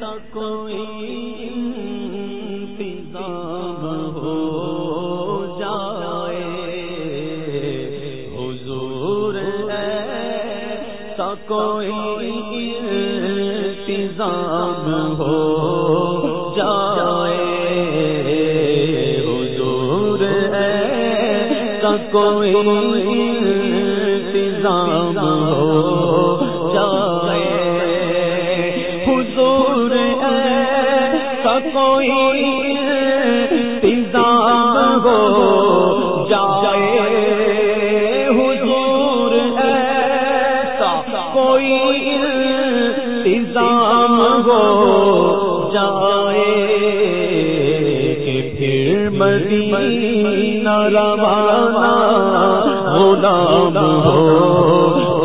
کوئی انتظام ہو جائے۔ حضور ایسا کوئی انتظام ہو کوئی ہو کوئی ہو جائے کہ پھر مدینہ روانہ غلام ہو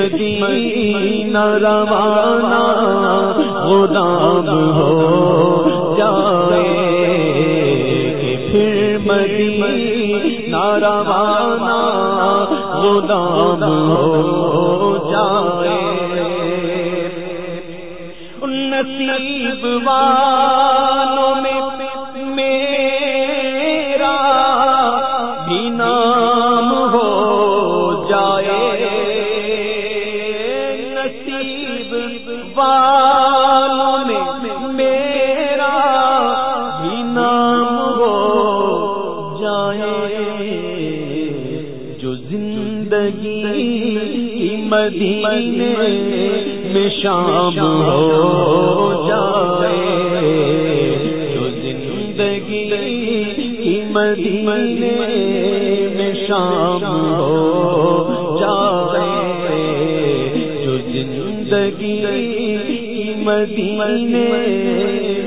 مدینہ روانہ غلام ہو جائے کہ پھر مدینہ روانہ غلام ہو جائے۔ نصیب والوں مدینے میں شام ہو جائے، جو زندگی کی مدینے میں شام ہو جائے، جو زندگی کی مدینے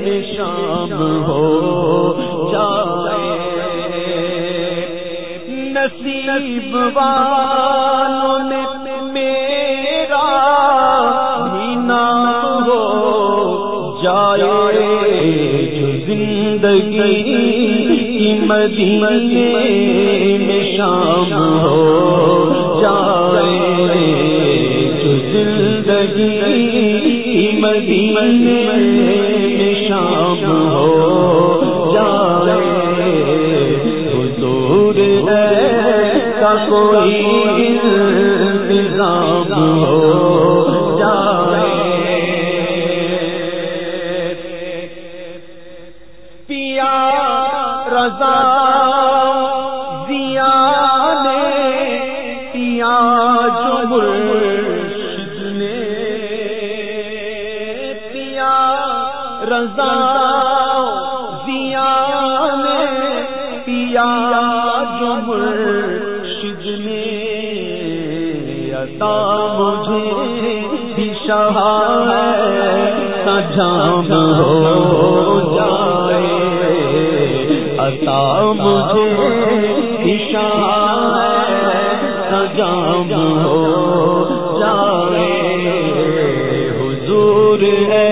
میں شام ہو جائے۔ نصیب والوں زندگی کی مدینے میں شام ہو جائے جو زندگی کی مدینے میں شام ہو جائے حضور ایسا کوئی رضا دیا نے پیا جو مرشد نے عطا مجھے بھی شہا سجام ہو جائے عطا مجھے بھی شہا سجام ہو جائے حضور ہے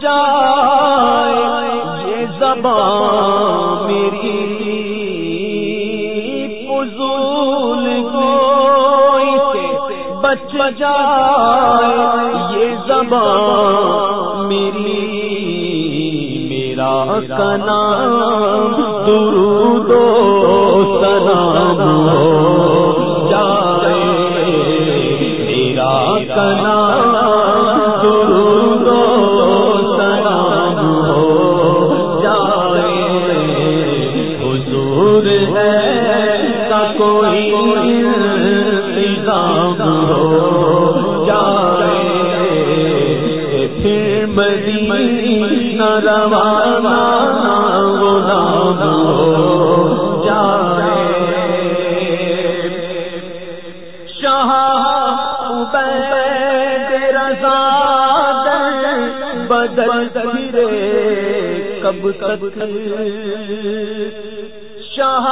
جائے۔ یہ زبان میری فضول کو سے بچ جائے۔ یہ زبان میری میرا کنا درود مدینہ روانہ غلام ہو جائے شاہ عبید رضا بدل پھرے کب تک۔ شاہ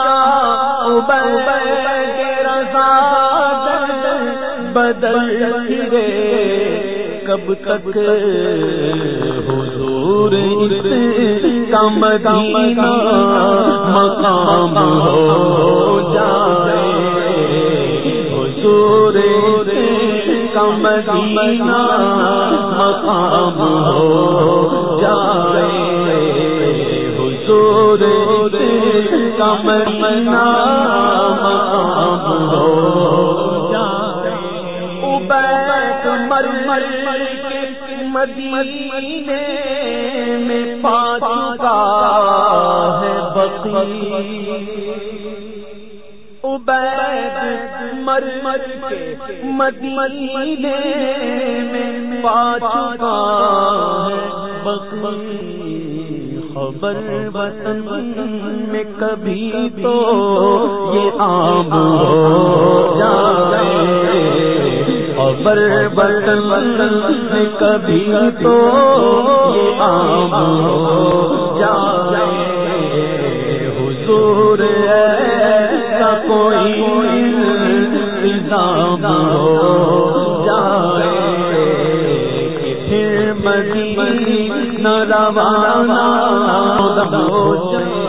عبید رضا بدل پھرے کب تک۔ حضور کا مدینہ مقام ہو جائے۔ حضور کا مدینہ مقام ہو جائے۔ حضور کا مدینہ مقام ہو جائے۔ عبید مر مر کے مدینے میں پا چکا ہے بقی عبید مر مر کے مدینے میں پا چکا ہے بقی خبر وطن میں کبھی تو یہ عام ہو جائے۔ خبر وطن میں کبھی تو یہ عام ہو جائے۔ حضور ایسا کوئی نظام ہو جائے پھر مدینہ روانہ ہو جائے۔